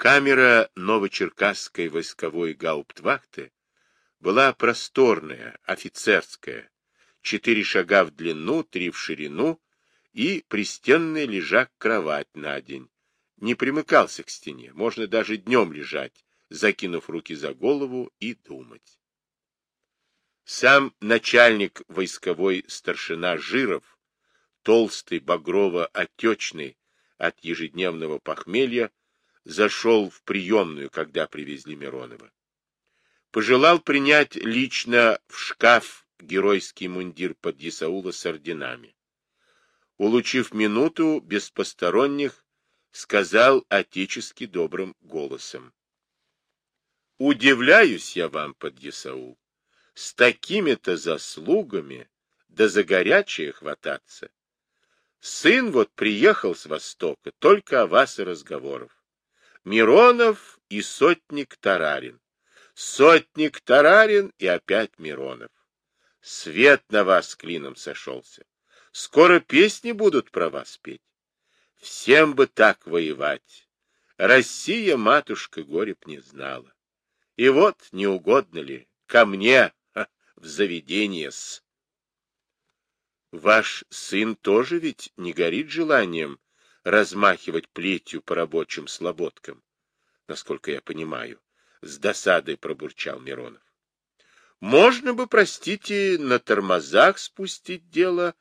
Камера Новочеркасской войсковой гауптвахты была просторная, офицерская, четыре шага в длину, три в ширину и пристенный лежак-кровать на день. Не примыкался к стене, можно даже днем лежать, закинув руки за голову и думать. Сам начальник войсковой старшина Жиров, толстый, багрово-отечный от ежедневного похмелья, зашел в приемную, когда привезли Миронова. Пожелал принять лично в шкаф геройский мундир под Исаула с орденами. Улучив минуту, без посторонних, сказал отечески добрым голосом. Удивляюсь я вам, подъясаул, с такими-то заслугами, да за горячее хвататься. Сын вот приехал с Востока, только о вас и разговоров. Миронов и сотник Тарарин. Сотник Тарарин и опять Миронов. Свет на вас клином сошелся. Скоро песни будут про вас петь. Всем бы так воевать. Россия, матушка, горе б не знала. И вот, не угодно ли, ко мне ха, в заведение-с. Ваш сын тоже ведь не горит желанием размахивать плетью по рабочим слободкам, насколько я понимаю, с досадой пробурчал Миронов. Можно бы, простите, на тормозах спустить дело,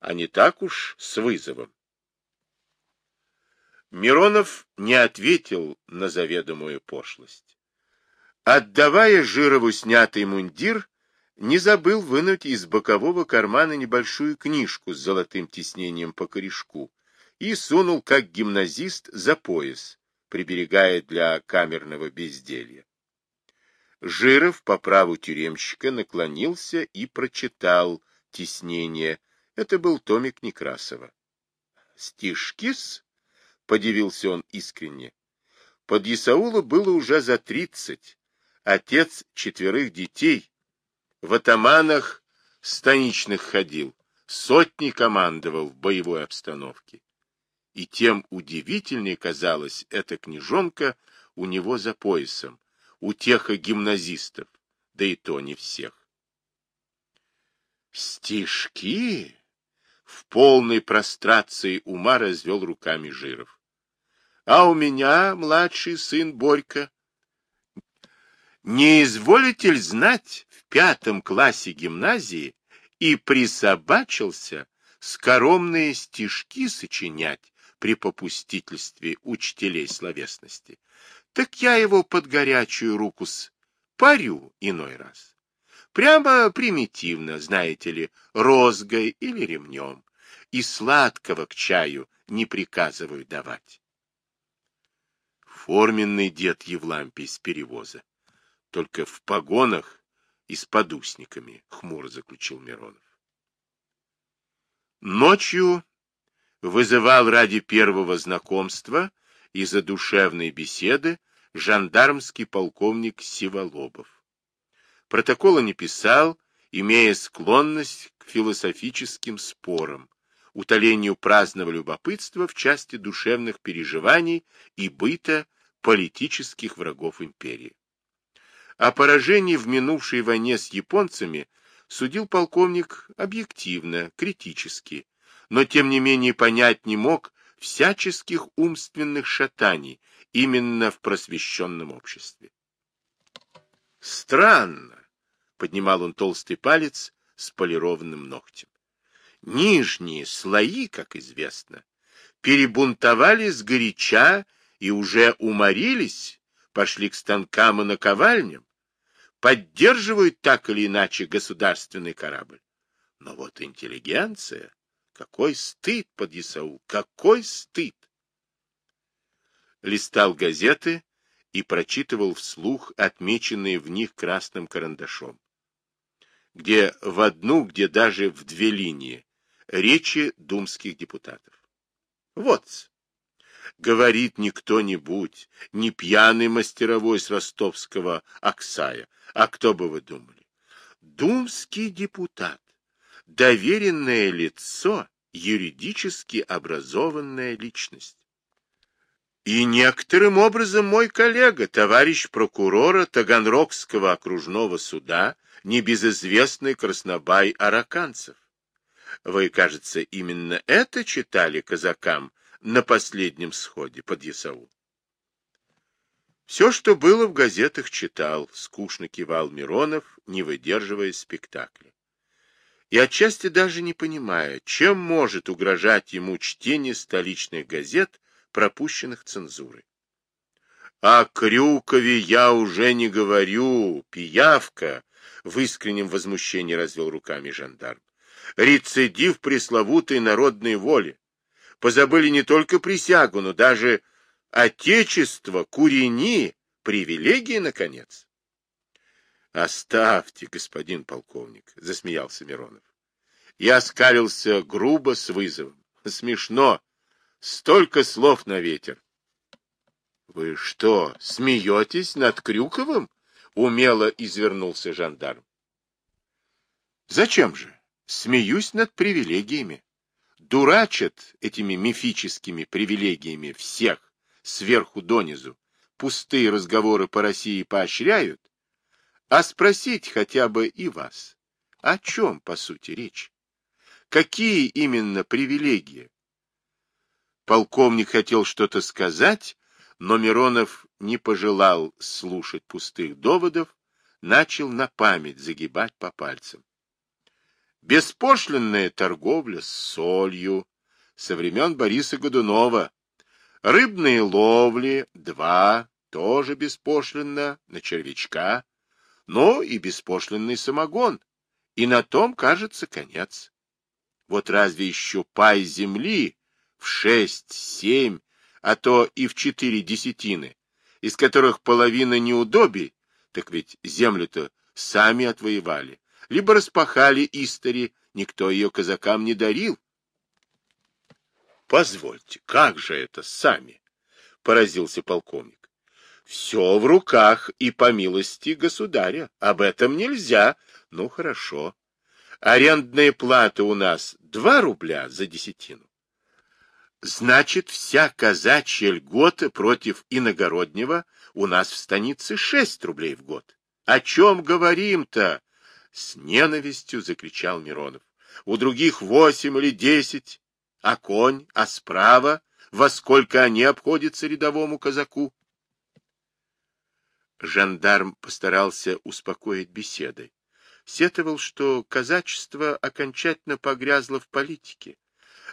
а не так уж с вызовом. Миронов не ответил на заведомую пошлость. Отдавая Жирову снятый мундир, не забыл вынуть из бокового кармана небольшую книжку с золотым тиснением по корешку и сунул, как гимназист, за пояс, приберегая для камерного безделья. Жиров по праву тюремщика наклонился и прочитал тиснение. Это был томик Некрасова. «Стишки-с?» — подивился он искренне. Под Исаула было уже за тридцать, отец четверых детей, в атаманах станичных ходил, сотни командовал в боевой обстановке. И тем удивительнее казалась эта книжонка у него за поясом, утеха гимназистов, да и то не всех. Стишки? В полной прострации ума развел руками Жиров. А у меня младший сын Борька не изволите ли знать, в пятом классе гимназии и присобачился скоромные стишки сочинять при попустительстве учителей словесности. Так я его под горячую руку с парю иной раз. Прямо примитивно, знаете ли, розгой или ремнем. И сладкого к чаю не приказываю давать. Форменный дед Евлампий с перевоза только в погонах и с подусниками, — хмуро заключил Миронов. Ночью вызывал ради первого знакомства и задушевной беседы жандармский полковник Сиволобов. Протокола не писал, имея склонность к философическим спорам, утолению праздного любопытства в части душевных переживаний и быта политических врагов империи. О поражении в минувшей войне с японцами судил полковник объективно, критически, но тем не менее понять не мог всяческих умственных шатаний именно в просвещенном обществе. Странно, поднимал он толстый палец с полированным ногтем. Нижние слои, как известно, перебунтовали горяча и уже уморились, пошли к станкам и наковальням, поддерживают так или иначе государственный корабль. Но вот интеллигенция, какой стыд под ИСАУ, какой стыд! Листал газеты и прочитывал вслух отмеченные в них красным карандашом, где в одну, где даже в две линии, речи думских депутатов. Вот, говорит не кто-нибудь, не пьяный мастеровой с ростовского Аксая, а кто бы вы думали? Думский депутат, доверенное лицо, юридически образованная личность. И некоторым образом мой коллега, товарищ прокурора Таганрогского окружного суда, небезызвестный Краснобай Араканцев. Вы, кажется, именно это читали казакам на последнем сходе под Ясаул? Все, что было в газетах, читал, скучно кивал Миронов, не выдерживая спектакля. И отчасти даже не понимая, чем может угрожать ему чтение столичных газет, пропущенных цензурой. О Крюкове я уже не говорю, пиявка, в искреннем возмущении развел руками жандарм. Рецидив пресловутой народной воли. Позабыли не только присягу, но даже отечество, курени, привилегии, наконец. Оставьте, господин полковник, засмеялся Миронов. Я скалился грубо с вызовом. Смешно. Столько слов на ветер. Вы что, смеетесь над Крюковым? Умело извернулся жандарм. Зачем же? Смеюсь над привилегиями. Дурачат этими мифическими привилегиями всех, сверху донизу. Пустые разговоры по России поощряют. А спросить хотя бы и вас. О чем, по сути, речь? Какие именно привилегии? Полковник хотел что-то сказать, но Миронов не пожелал слушать пустых доводов, начал на память загибать по пальцам. Беспошлинная торговля с солью со времен Бориса Годунова. Рыбные ловли — два, тоже беспошлинно, на червячка. Ну и беспошлинный самогон. И на том, кажется, конец. Вот разве еще пай земли в шесть, семь а то и в четыре десятины, из которых половина неудобий, так ведь землю-то сами отвоевали, либо распахали истори, никто ее казакам не дарил. Позвольте, как же это сами? Поразился полковник. Все в руках и по милости государя. Об этом нельзя. Ну, хорошо. Арендная плата у нас два рубля за десятину. Значит, вся казачья льгота против иногороднего у нас в станице шесть рублей в год. О чем говорим-то? С ненавистью закричал Миронов. У других восемь или десять. А конь, а справа, во сколько они обходятся рядовому казаку? Жандарм постарался успокоить беседой. Сетовал, что казачество окончательно погрязло в политике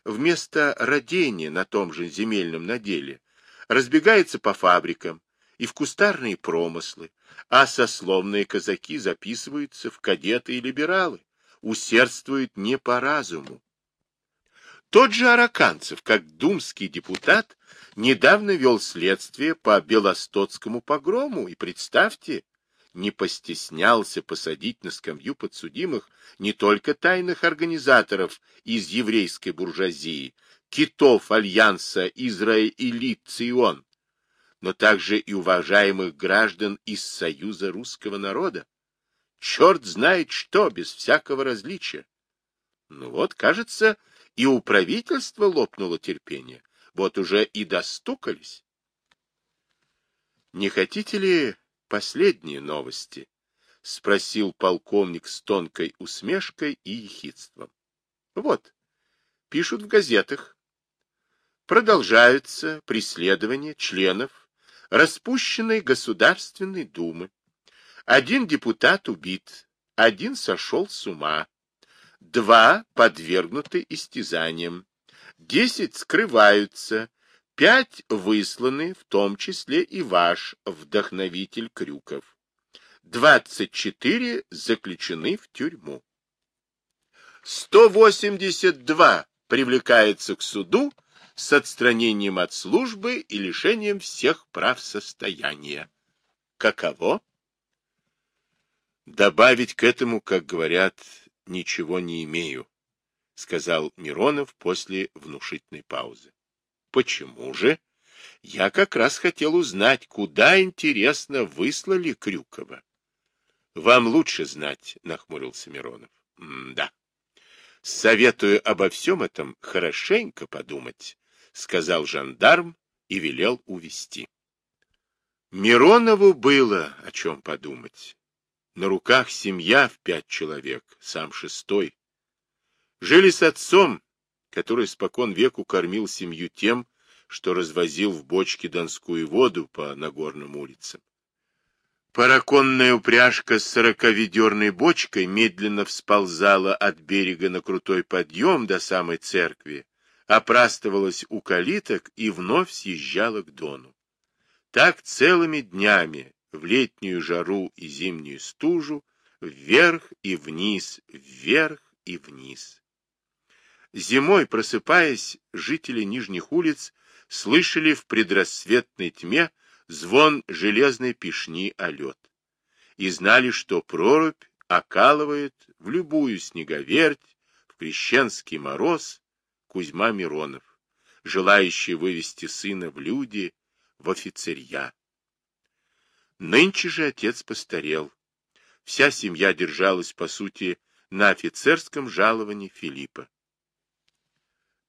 вместо родения на том же земельном наделе разбегается по фабрикам и в кустарные промыслы, а сословные казаки записываются в кадеты и либералы, усердствуют не по разуму. Тот же Араканцев, как думский депутат, недавно вел следствие по Белостоцкому погрому, и, представьте, не постеснялся посадить на скамью подсудимых не только тайных организаторов из еврейской буржуазии, китов альянса Израилит-Цион, но также и уважаемых граждан из Союза русского народа. Черт знает что, без всякого различия. Ну вот, кажется, и у правительства лопнуло терпение. Вот уже и достукались. Не хотите ли последние новости? — спросил полковник с тонкой усмешкой и ехидством. — Вот, пишут в газетах. Продолжаются преследования членов распущенной Государственной Думы. Один депутат убит, один сошел с ума, два подвергнуты истязаниям, десять скрываются, Пять высланы, в том числе и ваш вдохновитель Крюков. Двадцать четыре заключены в тюрьму. Сто восемьдесят два привлекается к суду с отстранением от службы и лишением всех прав состояния. Каково? Добавить к этому, как говорят, ничего не имею, сказал Миронов после внушительной паузы. Почему же? Я как раз хотел узнать, куда, интересно, выслали Крюкова. Вам лучше знать, нахмурился Миронов. да. Советую обо всем этом хорошенько подумать, сказал жандарм и велел увести. Миронову было о чем подумать. На руках семья в пять человек, сам шестой. Жили с отцом, который спокон веку кормил семью тем, что развозил в бочке донскую воду по Нагорным улицам. Параконная упряжка с сороковедерной бочкой медленно всползала от берега на крутой подъем до самой церкви, опрастывалась у калиток и вновь съезжала к дону. Так целыми днями, в летнюю жару и зимнюю стужу, вверх и вниз, вверх и вниз. Зимой, просыпаясь, жители нижних улиц слышали в предрассветной тьме звон железной пешни о лед и знали, что прорубь окалывает в любую снеговерть, в крещенский мороз Кузьма Миронов, желающий вывести сына в люди, в офицерья. Нынче же отец постарел. Вся семья держалась, по сути, на офицерском жаловании Филиппа.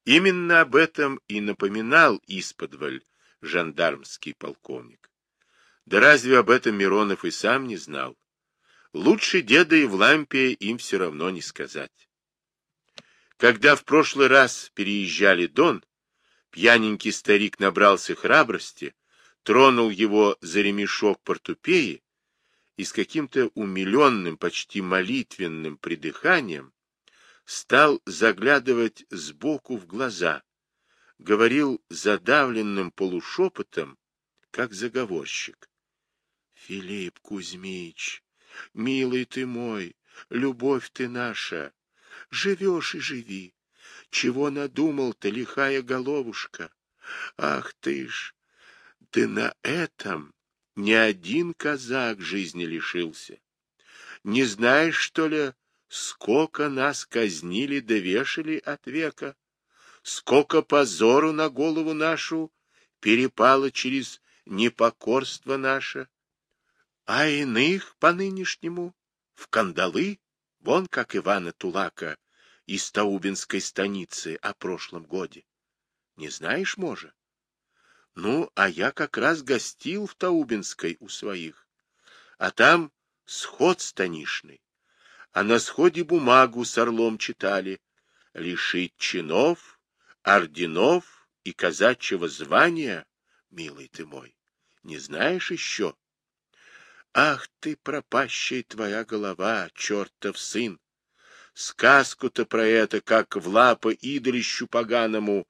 Именно об этом и напоминал исподволь жандармский полковник. Да разве об этом Миронов и сам не знал? Лучше деда Евлампия им все равно не сказать. Когда в прошлый раз переезжали Дон, пьяненький старик набрался храбрости, тронул его за ремешок портупеи и с каким-то умиленным, почти молитвенным придыханием стал заглядывать сбоку в глаза, говорил задавленным полушепотом, как заговорщик. — Филипп Кузьмич, милый ты мой, любовь ты наша, живешь и живи. Чего надумал-то, лихая головушка? Ах ты ж! Ты на этом ни один казак жизни лишился. Не знаешь, что ли, сколько нас казнили довешали от века? сколько позору на голову нашу перепало через непокорство наше, а иных по нынешнему в кандалы, вон как Ивана Тулака из Таубинской станицы о прошлом годе. Не знаешь, може? Ну, а я как раз гостил в Таубинской у своих, а там сход станишный, а на сходе бумагу с орлом читали, лишить чинов орденов и казачьего звания, милый ты мой, не знаешь еще? Ах ты, пропащая твоя голова, чертов сын! Сказку-то про это, как в лапы идолищу поганому,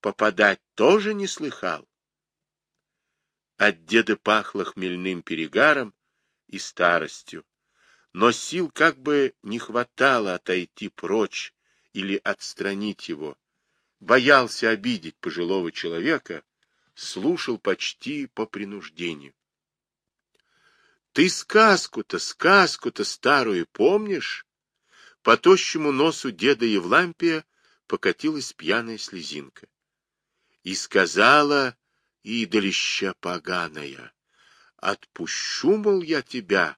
попадать тоже не слыхал. От деда пахло хмельным перегаром и старостью, но сил как бы не хватало отойти прочь или отстранить его, боялся обидеть пожилого человека, слушал почти по принуждению. Ты сказку-то, сказку-то старую помнишь? По тощему носу деда Евлампия покатилась пьяная слезинка. И сказала идолища поганая, отпущу, мол, я тебя,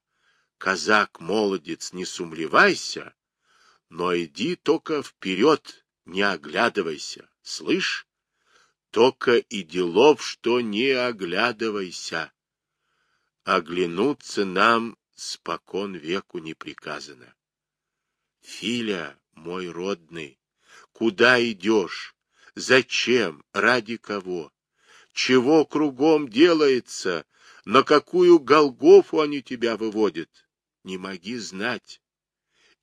казак-молодец, не сумлевайся, но иди только вперед, не оглядывайся, слышь? Только и делов, что не оглядывайся. Оглянуться нам спокон веку не приказано. Филя, мой родный, куда идешь? Зачем? Ради кого? Чего кругом делается? На какую Голгофу они тебя выводят? Не моги знать.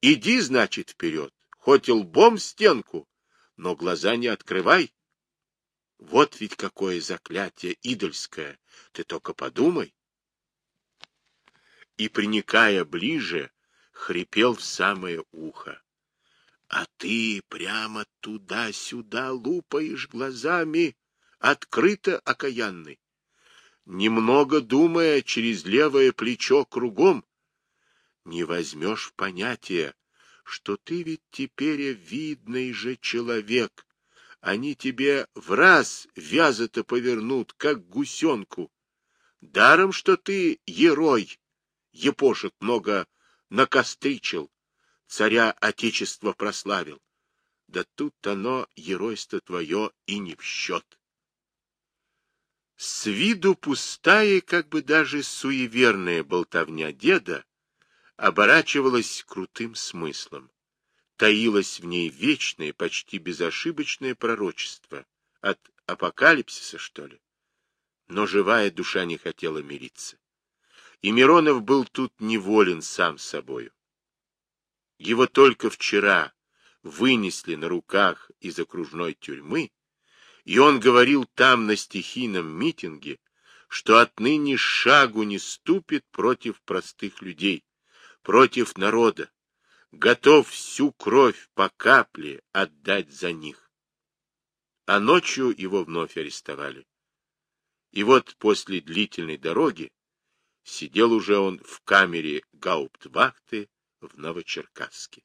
Иди, значит, вперед хоть лбом стенку, но глаза не открывай. Вот ведь какое заклятие идольское, ты только подумай. И, приникая ближе, хрипел в самое ухо. А ты прямо туда-сюда лупаешь глазами, открыто окаянный. Немного думая через левое плечо кругом, не возьмешь в понятие, что ты ведь теперь видный же человек. Они тебе в раз вязы-то повернут, как гусенку. Даром, что ты герой, епошек много накостричил, царя Отечества прославил. Да тут оно, геройство твое, и не в счет. С виду пустая, как бы даже суеверная болтовня деда оборачивалась крутым смыслом. Таилось в ней вечное, почти безошибочное пророчество. От апокалипсиса, что ли? Но живая душа не хотела мириться. И Миронов был тут неволен сам собою. Его только вчера вынесли на руках из окружной тюрьмы, и он говорил там на стихийном митинге, что отныне шагу не ступит против простых людей, против народа, готов всю кровь по капле отдать за них. А ночью его вновь арестовали. И вот после длительной дороги сидел уже он в камере гауптвахты в Новочеркасске.